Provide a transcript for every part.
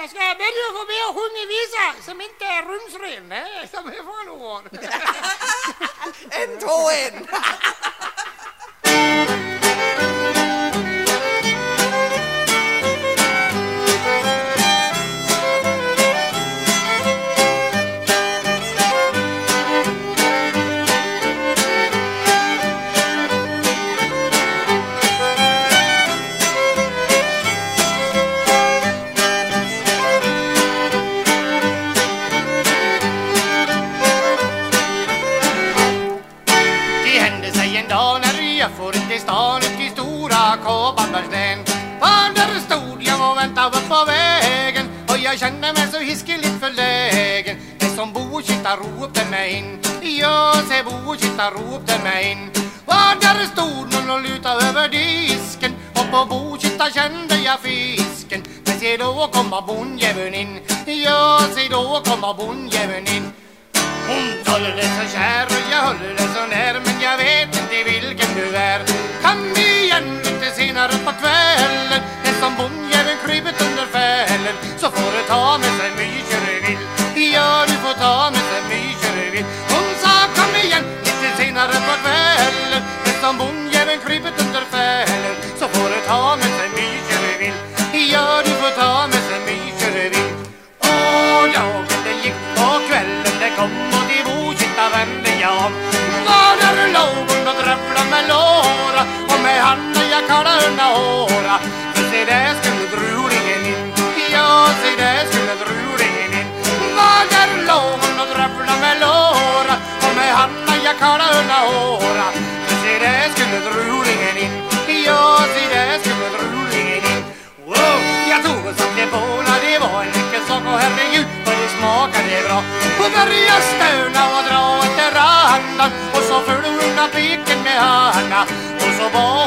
jag ska börja få med och sjunga visa som inte är rumsren, nej, som är från En, två, en! För där stod jag och väntade på vägen och jag kände mig så hiskeligt förlägen. Det som Bo-Kitta ropte mig in, ja se Bokitta ropte mig in. Var där stod någon och lutade över disken och på Bo-Kitta kände jag fisken. Men se då kommer bondjäveln in, ja se då kommer bondjäveln in. Hon håller det så kär och jag håller det så när Men jag vet inte vilken du är Kan vi se där skulle brudingen in, ja se där skulle brudingen in. Var där låg hon och drömde med låra och med Hanna jag kallade unna håra se där skulle brudingen in, ja se där skulle brudingen in. Wow, jag tog och satte på när det var en mycket sak och herregud vad det smakade bra. Och började stöna och dra efter andan och så föll hon av piken med Hanna och så var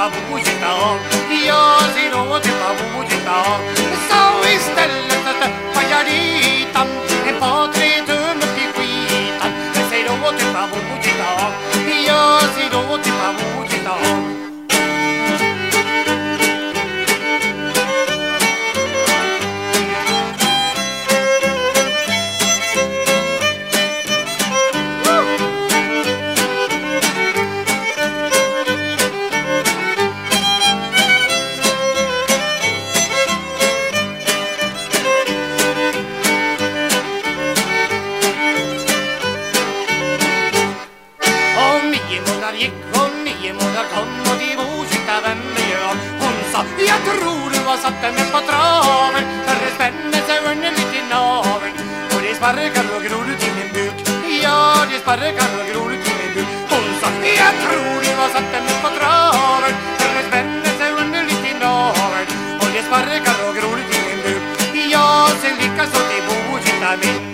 då till Babojita ja säg då till Babojita Så istället så stappade jag dit han ett par satte mig på traven för det spände sig under mitt i naveln Och det sparkar och gror ut i min buk. Ja, det sparkar och gror ut i min buk. Hon sa, jag tror du har satte mig på traven för det spände sig under mitt i naveln Och det sparkar och gror ut i min buk. Ja, sen lyckas hon till bokinna min.